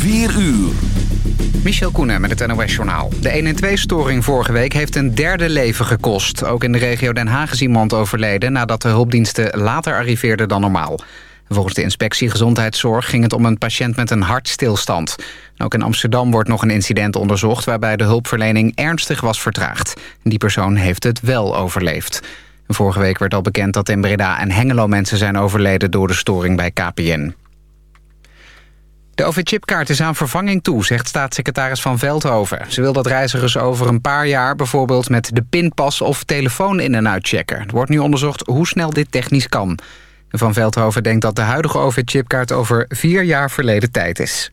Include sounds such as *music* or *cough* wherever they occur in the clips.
4 uur. Michel Koenen met het NOS-journaal. De 112-storing vorige week heeft een derde leven gekost. Ook in de regio Den Haag is iemand overleden... nadat de hulpdiensten later arriveerden dan normaal. Volgens de inspectie Gezondheidszorg ging het om een patiënt met een hartstilstand. Ook in Amsterdam wordt nog een incident onderzocht... waarbij de hulpverlening ernstig was vertraagd. Die persoon heeft het wel overleefd. Vorige week werd al bekend dat in Breda en Hengelo mensen zijn overleden... door de storing bij KPN. De OV-chipkaart is aan vervanging toe, zegt staatssecretaris Van Veldhoven. Ze wil dat reizigers over een paar jaar bijvoorbeeld met de pinpas of telefoon in- en uitchecken. Er wordt nu onderzocht hoe snel dit technisch kan. Van Veldhoven denkt dat de huidige OV-chipkaart over vier jaar verleden tijd is.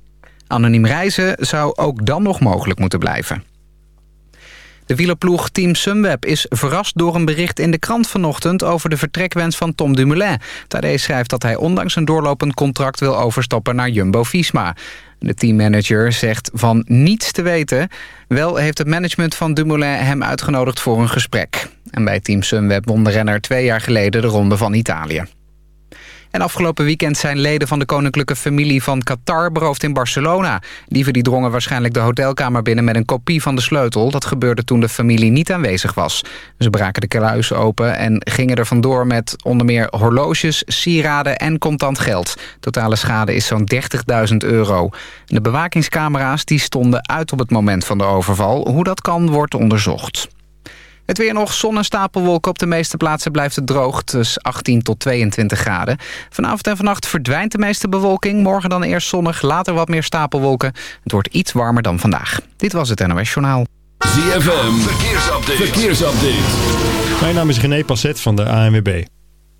Anoniem reizen zou ook dan nog mogelijk moeten blijven. De wielerploeg Team Sunweb is verrast door een bericht in de krant vanochtend... over de vertrekwens van Tom Dumoulin. Tadej schrijft dat hij ondanks een doorlopend contract wil overstappen naar Jumbo-Visma. De teammanager zegt van niets te weten. Wel heeft het management van Dumoulin hem uitgenodigd voor een gesprek. En bij Team Sunweb won de renner twee jaar geleden de Ronde van Italië. En afgelopen weekend zijn leden van de koninklijke familie van Qatar beroofd in Barcelona. Dieven die drongen waarschijnlijk de hotelkamer binnen met een kopie van de sleutel. Dat gebeurde toen de familie niet aanwezig was. Ze braken de kluis open en gingen er vandoor met onder meer horloges, sieraden en contant geld. Totale schade is zo'n 30.000 euro. De bewakingscamera's die stonden uit op het moment van de overval. Hoe dat kan wordt onderzocht. Het weer nog, zon en stapelwolken. Op de meeste plaatsen blijft het droog, dus 18 tot 22 graden. Vanavond en vannacht verdwijnt de meeste bewolking. Morgen dan eerst zonnig, later wat meer stapelwolken. Het wordt iets warmer dan vandaag. Dit was het NOS Journaal. ZFM, verkeersupdate. verkeersupdate. Mijn naam is René Passet van de ANWB.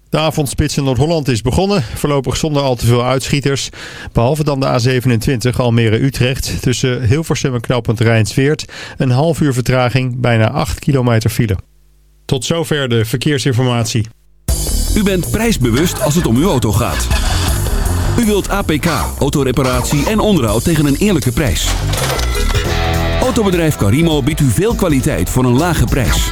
De avondspits in Noord-Holland is begonnen, voorlopig zonder al te veel uitschieters. Behalve dan de A27 Almere-Utrecht tussen Hilversum en knooppunt Rijnsweert. Een half uur vertraging, bijna 8 kilometer file. Tot zover de verkeersinformatie. U bent prijsbewust als het om uw auto gaat. U wilt APK, autoreparatie en onderhoud tegen een eerlijke prijs. Autobedrijf Carimo biedt u veel kwaliteit voor een lage prijs.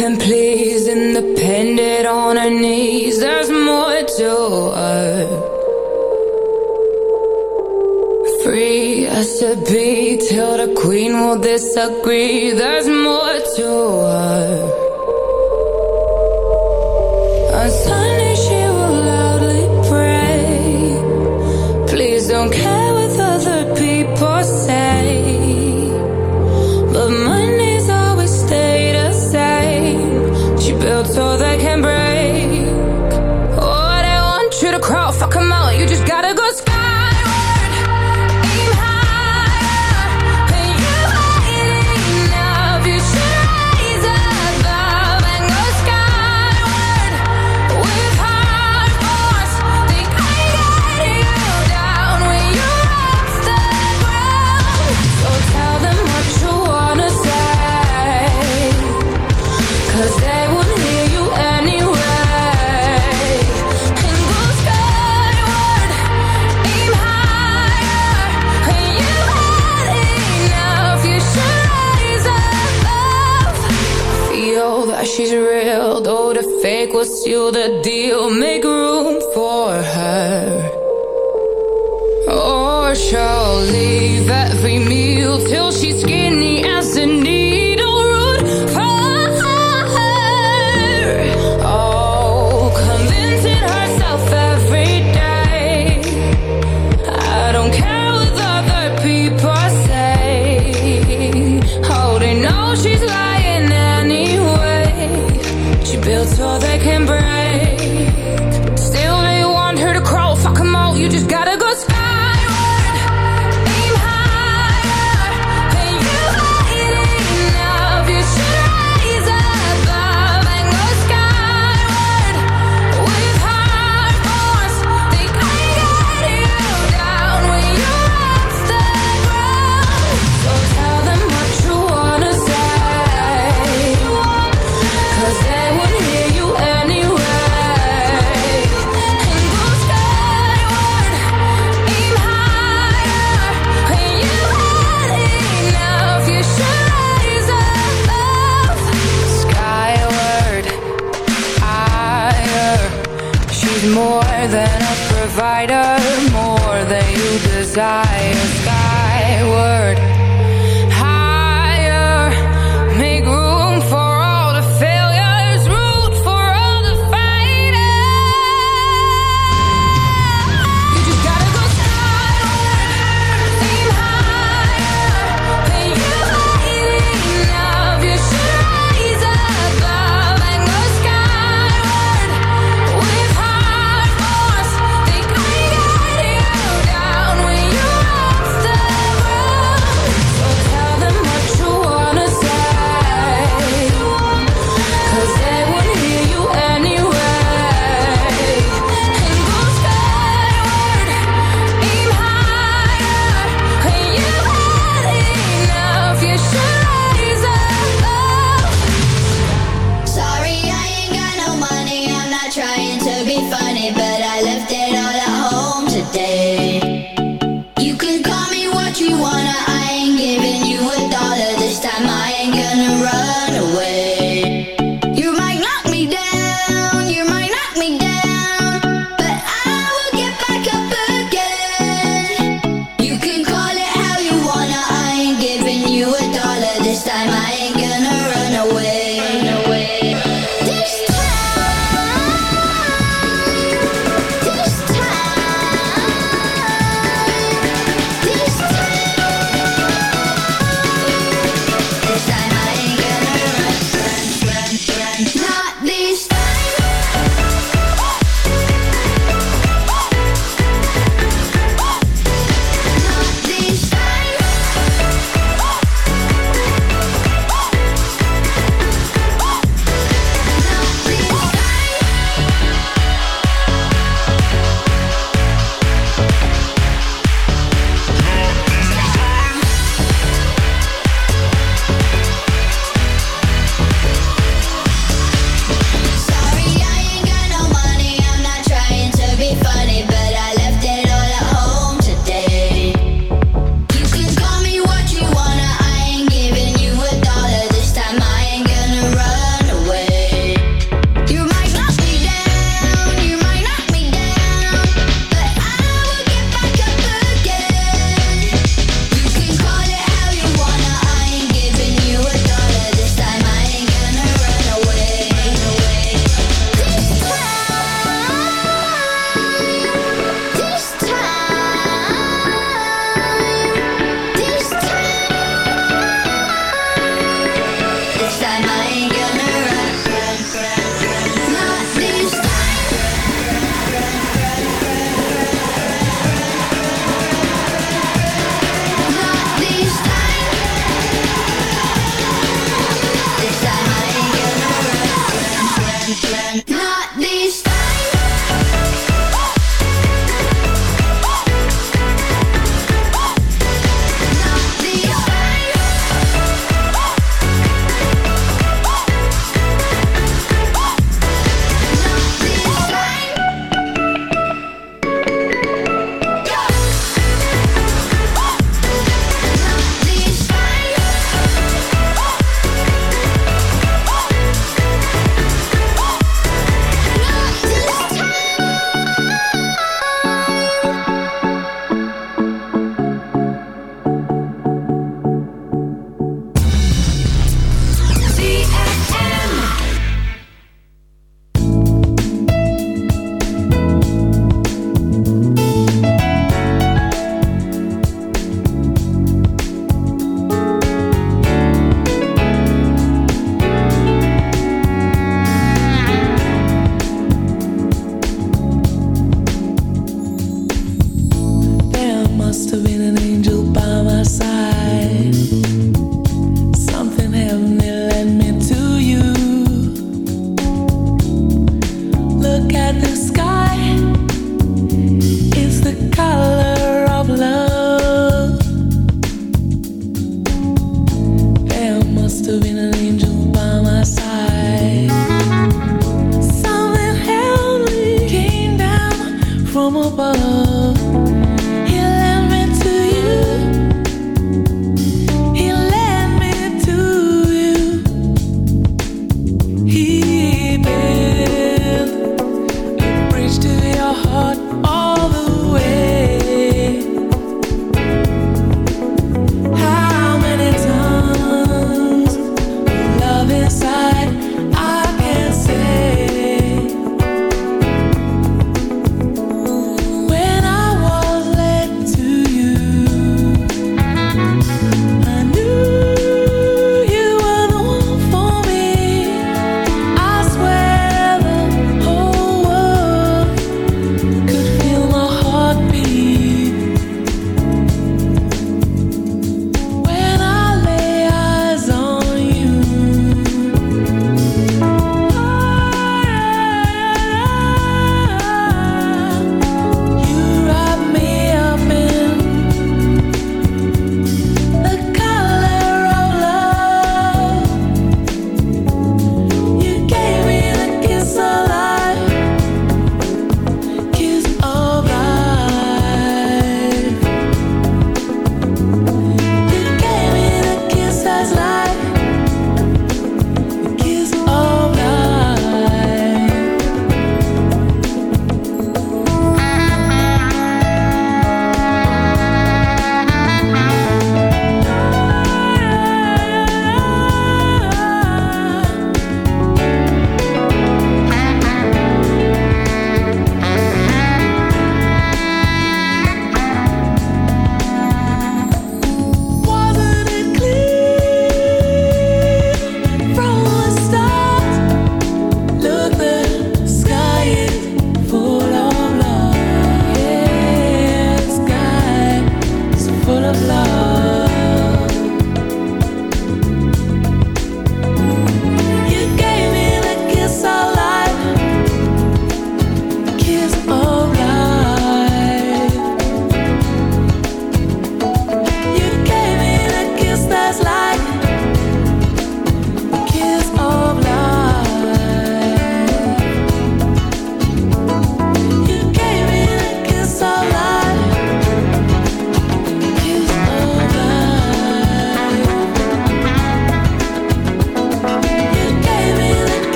And please, independent on her knees. There's more to her. Free as to be till the queen will disagree. There's more to her.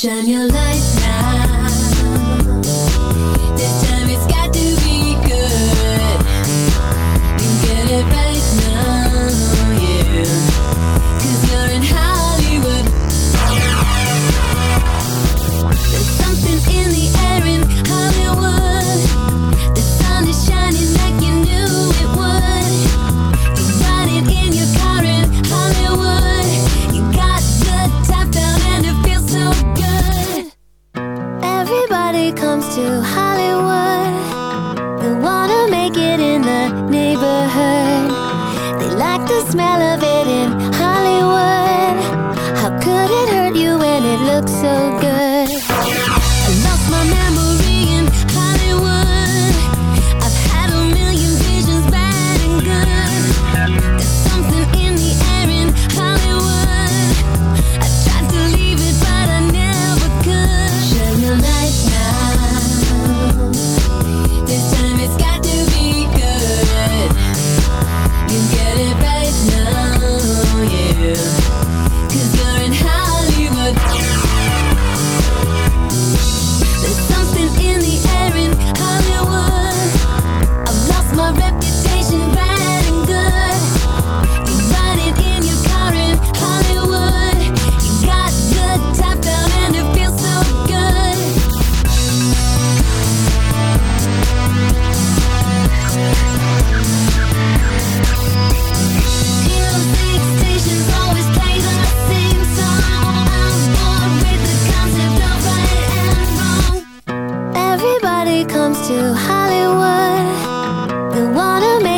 Shine your light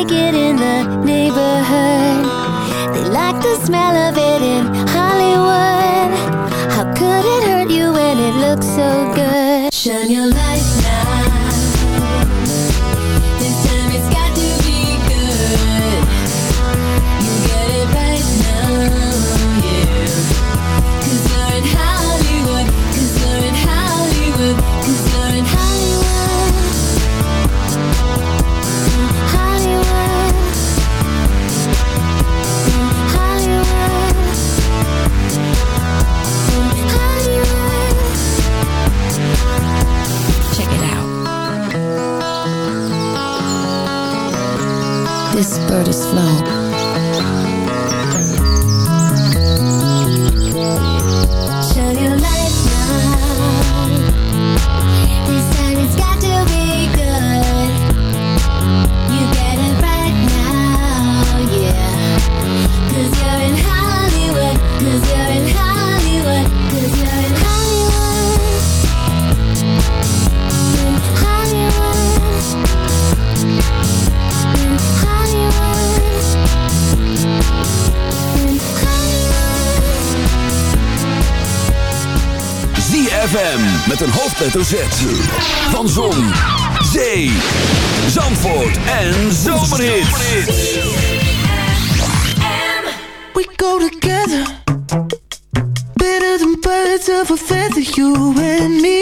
like it in the neighborhood. They like the smell of it in Hollywood. How could it hurt you when it looks so good? Shine your light. een hoofdletter zet Van Zon, Zee, Zandvoort en Zomerhits. We go together. Better than birds of a feather, you and me.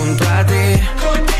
junto a ti.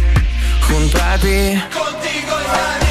appunto a te. Contigo e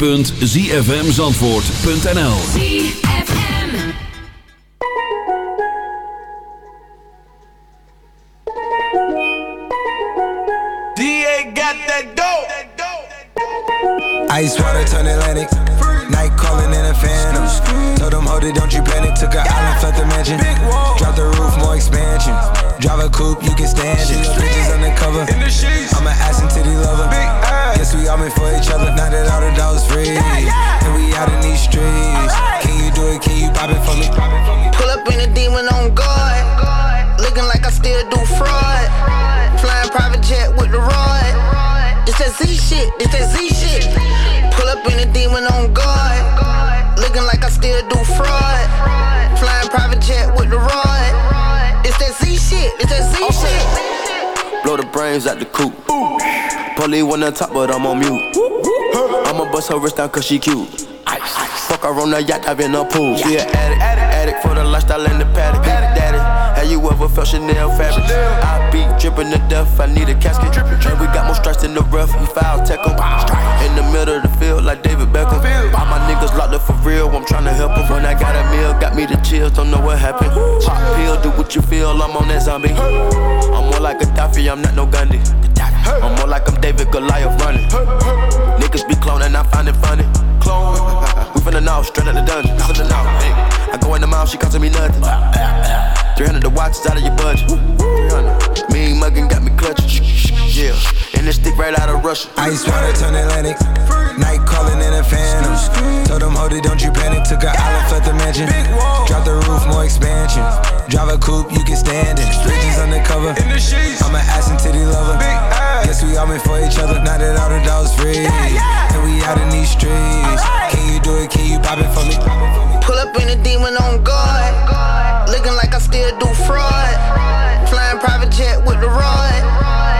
www.zfmzandvoort.nl DA got that dope. Ice water turn Atlantic. Night calling in a phantom. Told them, hold it, don't you panic. Took a island, left the mansion. Drop the roof, more expansion. Drive a coupe, you can stand it. Shit. Blow the coop. Polly one on top, but I'm on mute. I'ma bust her wrist down cause she cute. Fuck her on the yacht, I've in a pool. She an addict, addict for the lifestyle and the paddock. Daddy, have you ever felt Chanel fabric? I be dripping to death, I need a casket. And we got more strikes in the rough, we foul tech 'em. In the middle of the field, like up for real, I'm tryna help 'em. When I got a meal, got me the chills, don't know what happened. Pop pill, do what you feel, I'm on that zombie. I'm more like a Daffy, I'm not no Gundy. I'm more like I'm David Goliath running. Niggas be cloning, I find it funny. Clone. *laughs* We finna know, straight out the dungeon. Finna know. Hey. I go in the mouth, she costing me nothing. 300 the watch is out of your budget. 300. Mean muggin' got me clutching. Yeah. And this stick right out of Russia. Ice water turn Atlantic. Night calling in a phantom. Told them, hold it, don't you panic. Took a island, left the mansion. Drop the roof, more expansion. Drive a coupe, you can stand it. Bridges undercover. I'm an ass and titty lover. Guess we all meant for each other. Now that all the dogs free. And we out in these streets. Can you do it? Can you pop it for me? Pull up in a demon on guard. Looking like I still do fraud. Flying private jet with the rod.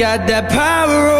got that power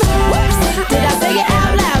Did I say it out loud?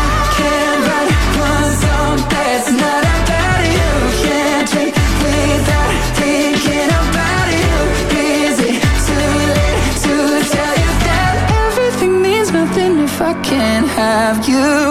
I can't have you?